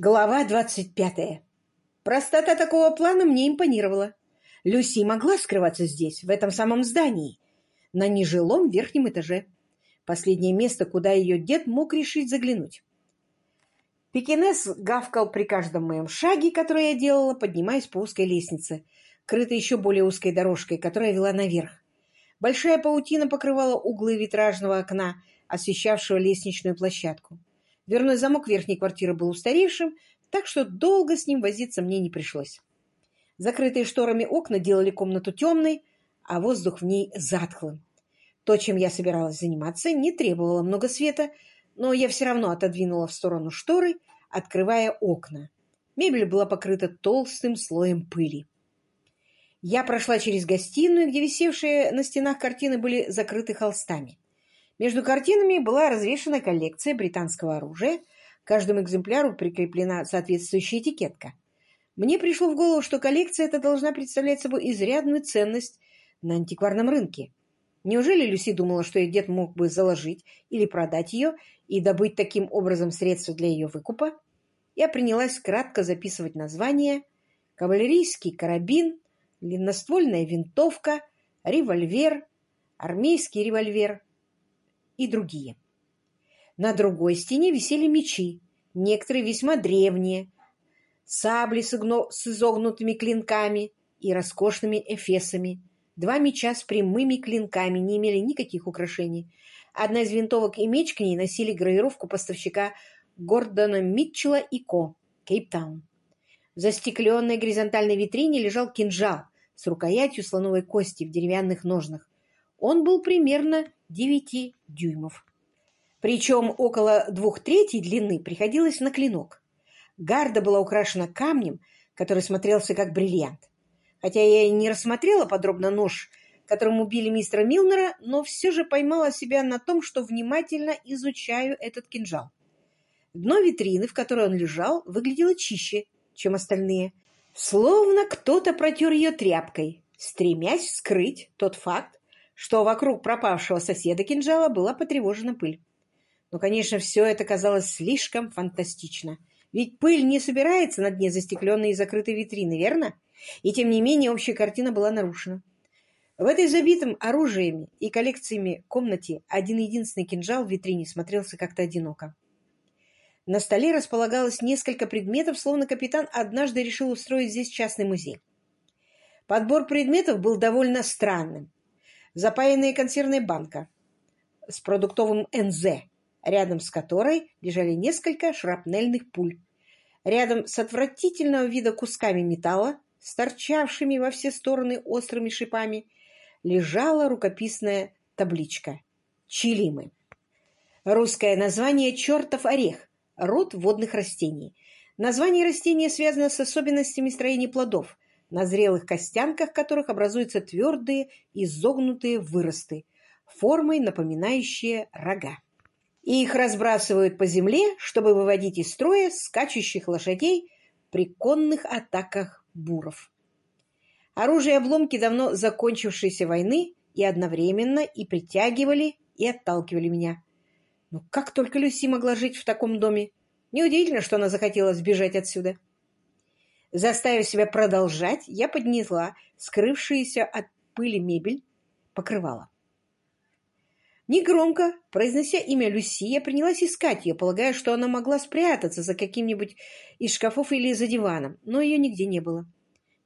Глава двадцать пятая. Простота такого плана мне импонировала. Люси могла скрываться здесь, в этом самом здании, на нежилом верхнем этаже. Последнее место, куда ее дед мог решить заглянуть. Пекинес гавкал при каждом моем шаге, который я делала, поднимаясь по узкой лестнице, крытой еще более узкой дорожкой, которая вела наверх. Большая паутина покрывала углы витражного окна, освещавшего лестничную площадку. Дверной замок верхней квартиры был устаревшим, так что долго с ним возиться мне не пришлось. Закрытые шторами окна делали комнату темной, а воздух в ней затхлым. То, чем я собиралась заниматься, не требовало много света, но я все равно отодвинула в сторону шторы, открывая окна. Мебель была покрыта толстым слоем пыли. Я прошла через гостиную, где висевшие на стенах картины были закрыты холстами. Между картинами была развешана коллекция британского оружия, каждому экземпляру прикреплена соответствующая этикетка. Мне пришло в голову, что коллекция эта должна представлять собой изрядную ценность на антикварном рынке. Неужели Люси думала, что ее дед мог бы заложить или продать ее и добыть таким образом средства для ее выкупа? Я принялась кратко записывать названия «Кавалерийский карабин», «Длинноствольная винтовка», «Револьвер», «Армейский револьвер», и другие. На другой стене висели мечи, некоторые весьма древние, сабли с, изогнутыми клинками и роскошными эфесами. Два меча с прямыми клинками не имели никаких украшений. Одна из винтовок и меч к ней носили гравировку поставщика Гордона Митчелла и Ко, Кейптаун. В застекленной горизонтальной витрине лежал кинжал с рукоятью слоновой кости в деревянных ножнах. Он был примерно 9 дюймов. Причем около двух третей длины приходилось на клинок. Гарда была украшена камнем, который смотрелся как бриллиант. Хотя я и не рассмотрела подробно нож, которым убили мистера Милнера, но все же поймала себя на том, что внимательно изучаю этот кинжал. Дно витрины, в которой он лежал, выглядело чище, чем остальные, словно кто-то протер ее тряпкой, стремясь скрыть тот факт, что вокруг пропавшего соседа кинжала была потревожена пыль. Но, конечно, все это казалось слишком фантастично. Ведь пыль не собирается на дне застекленной и закрытой витрины, верно? И, тем не менее, общая картина была нарушена. В этой забитом оружиями и коллекциями комнате один-единственный кинжал в витрине смотрелся как-то одиноко. На столе располагалось несколько предметов, словно капитан однажды решил устроить здесь частный музей. Подбор предметов был довольно странным запаянная консервная банка с продуктовым НЗ, рядом с которой лежали несколько шрапнельных пуль. Рядом с отвратительного вида кусками металла, с торчавшими во все стороны острыми шипами, лежала рукописная табличка «Чилимы». Русское название «Чертов орех» – род водных растений. Название растения связано с особенностями строения плодов – на зрелых костянках которых образуются твердые изогнутые выросты, формой напоминающие рога. И их разбрасывают по земле, чтобы выводить из строя скачущих лошадей при конных атаках буров. Оружие обломки давно закончившейся войны и одновременно и притягивали, и отталкивали меня. Но как только Люси могла жить в таком доме? Неудивительно, что она захотела сбежать отсюда. Заставив себя продолжать, я поднесла скрывшуюся от пыли мебель покрывала. Негромко, произнося имя Люси, я принялась искать ее, полагая, что она могла спрятаться за каким-нибудь из шкафов или за диваном, но ее нигде не было.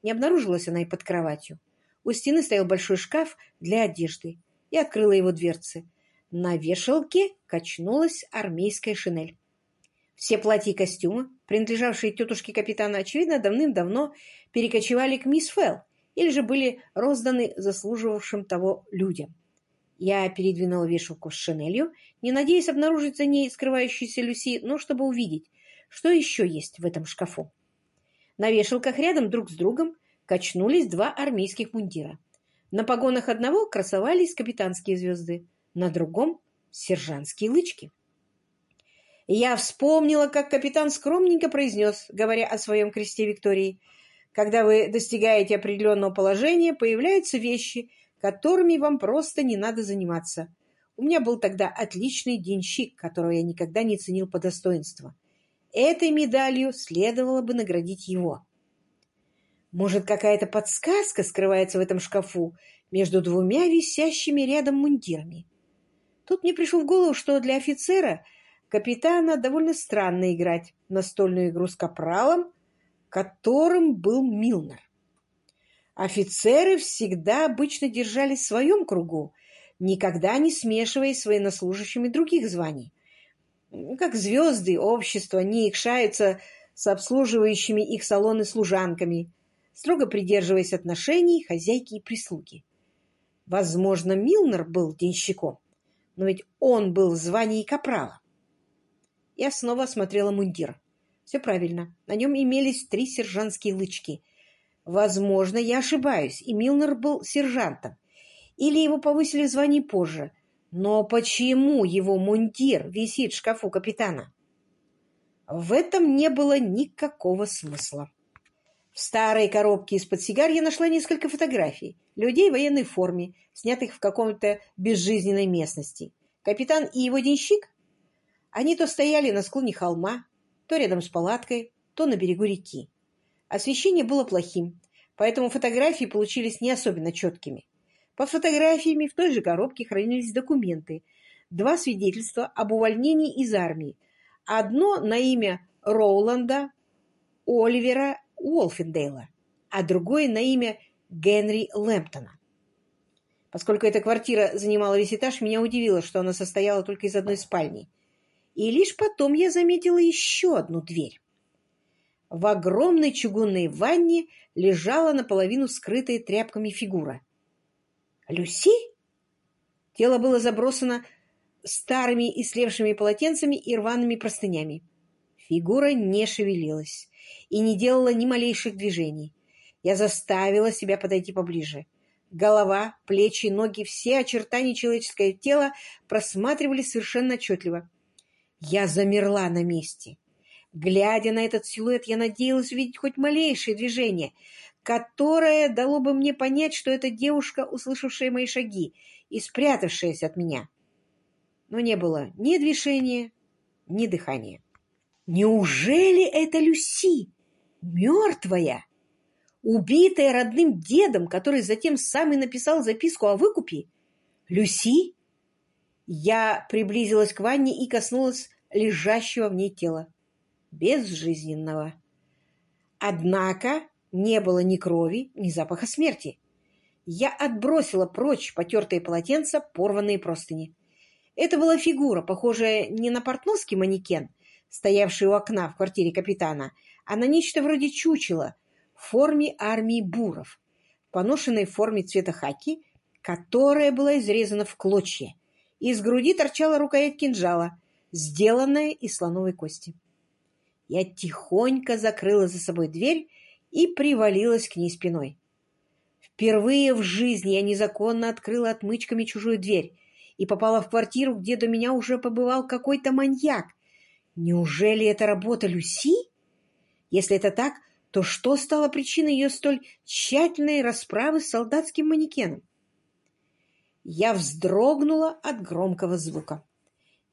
Не обнаружилась она и под кроватью. У стены стоял большой шкаф для одежды. Я открыла его дверцы. На вешалке качнулась армейская шинель. Все платья и костюмы, принадлежавшие тетушке капитана, очевидно, давным-давно перекочевали к мисс Фелл или же были розданы заслуживавшим того людям. Я передвинула вешалку с шинелью, не надеясь обнаружить за ней скрывающуюся Люси, но чтобы увидеть, что еще есть в этом шкафу. На вешалках рядом друг с другом качнулись два армейских мундира. На погонах одного красовались капитанские звезды, на другом — сержантские лычки. Я вспомнила, как капитан скромненько произнес, говоря о своем кресте Виктории, «Когда вы достигаете определенного положения, появляются вещи, которыми вам просто не надо заниматься. У меня был тогда отличный денщик, которого я никогда не ценил по достоинству. этой медалью следовало бы наградить его. Может, какая-то подсказка скрывается в этом шкафу между двумя висящими рядом мундирами? Тут мне пришло в голову, что для офицера капитана довольно странно играть настольную игру с капралом, которым был Милнер. Офицеры всегда обычно держались в своем кругу, никогда не смешиваясь с военнослужащими других званий. Как звезды общества не икшаются с обслуживающими их салоны служанками, строго придерживаясь отношений хозяйки и прислуги. Возможно, Милнер был денщиком, но ведь он был в звании капрала. Я снова осмотрела мундир. Все правильно. На нем имелись три сержантские лычки. Возможно, я ошибаюсь, и Милнер был сержантом. Или его повысили в звании позже. Но почему его мундир висит в шкафу капитана? В этом не было никакого смысла. В старой коробке из-под сигар я нашла несколько фотографий людей в военной форме, снятых в каком-то безжизненной местности. Капитан и его денщик? Они то стояли на склоне холма, то рядом с палаткой, то на берегу реки. Освещение было плохим, поэтому фотографии получились не особенно четкими. Под фотографиями в той же коробке хранились документы, два свидетельства об увольнении из армии, одно на имя Роуланда Оливера Уолфендейла, а другое на имя Генри Лэмптона. Поскольку эта квартира занимала весь этаж, меня удивило, что она состояла только из одной спальни. И лишь потом я заметила еще одну дверь. В огромной чугунной ванне лежала наполовину скрытая тряпками фигура. «Люси?» Тело было забросано старыми и слевшими полотенцами и рваными простынями. Фигура не шевелилась и не делала ни малейших движений. Я заставила себя подойти поближе. Голова, плечи, ноги, все очертания человеческого тела просматривались совершенно отчетливо. Я замерла на месте. Глядя на этот силуэт, я надеялась увидеть хоть малейшее движение, которое дало бы мне понять, что это девушка, услышавшая мои шаги и спрятавшаяся от меня. Но не было ни движения, ни дыхания. Неужели это Люси? Мертвая? Убитая родным дедом, который затем сам и написал записку о выкупе? Люси? Я приблизилась к ванне и коснулась лежащего в ней тела. Безжизненного. Однако не было ни крови, ни запаха смерти. Я отбросила прочь потертые полотенца, порванные простыни. Это была фигура, похожая не на портновский манекен, стоявший у окна в квартире капитана, а на нечто вроде чучела в форме армии буров, поношенной форме цвета хаки, которая была изрезана в клочья. Из груди торчала рукоять кинжала, сделанная из слоновой кости. Я тихонько закрыла за собой дверь и привалилась к ней спиной. Впервые в жизни я незаконно открыла отмычками чужую дверь и попала в квартиру, где до меня уже побывал какой-то маньяк, Неужели это работа Люси? Если это так, то что стало причиной ее столь тщательной расправы с солдатским манекеном? Я вздрогнула от громкого звука.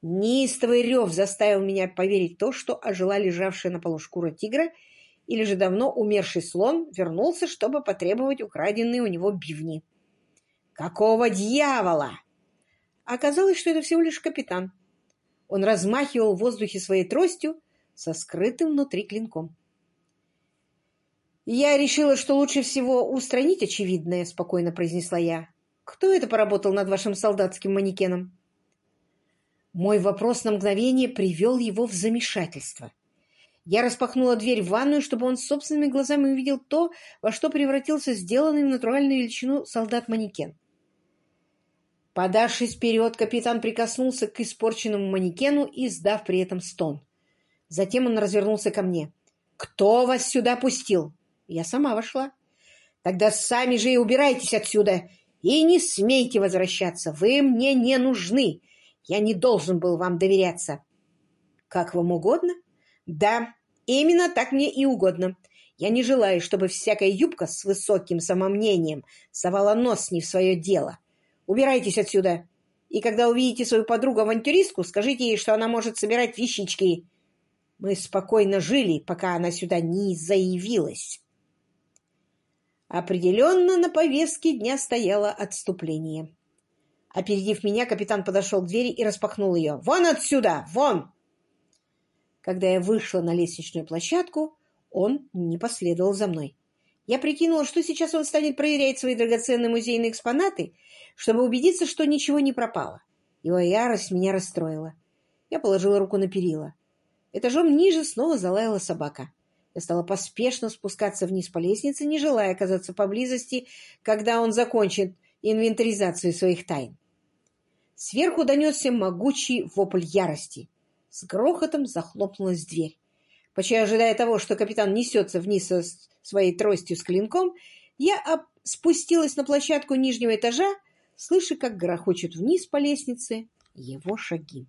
Неистовый рев заставил меня поверить в то, что ожила лежавшая на полу шкура тигра, или же давно умерший слон вернулся, чтобы потребовать украденные у него бивни. «Какого дьявола?» Оказалось, что это всего лишь капитан, он размахивал в воздухе своей тростью со скрытым внутри клинком. «Я решила, что лучше всего устранить очевидное», — спокойно произнесла я. «Кто это поработал над вашим солдатским манекеном?» Мой вопрос на мгновение привел его в замешательство. Я распахнула дверь в ванную, чтобы он собственными глазами увидел то, во что превратился сделанный в натуральную величину солдат-манекен. Подавшись вперед, капитан прикоснулся к испорченному манекену, издав при этом стон. Затем он развернулся ко мне. «Кто вас сюда пустил?» Я сама вошла. «Тогда сами же и убирайтесь отсюда, и не смейте возвращаться. Вы мне не нужны. Я не должен был вам доверяться». «Как вам угодно?» «Да, именно так мне и угодно. Я не желаю, чтобы всякая юбка с высоким самомнением совала нос не в свое дело». Убирайтесь отсюда. И когда увидите свою подругу-авантюристку, скажите ей, что она может собирать вещички. Мы спокойно жили, пока она сюда не заявилась. Определенно на повестке дня стояло отступление. Опередив меня, капитан подошел к двери и распахнул ее. «Вон отсюда! Вон!» Когда я вышла на лестничную площадку, он не последовал за мной. Я прикинула, что сейчас он станет проверять свои драгоценные музейные экспонаты, чтобы убедиться, что ничего не пропало. Его ярость меня расстроила. Я положила руку на перила. Этажом ниже снова залаяла собака. Я стала поспешно спускаться вниз по лестнице, не желая оказаться поблизости, когда он закончит инвентаризацию своих тайн. Сверху донесся могучий вопль ярости. С грохотом захлопнулась дверь. Почти ожидая того, что капитан несется вниз со своей тростью с клинком, я спустилась на площадку нижнего этажа, слыша, как грохочут вниз по лестнице его шаги.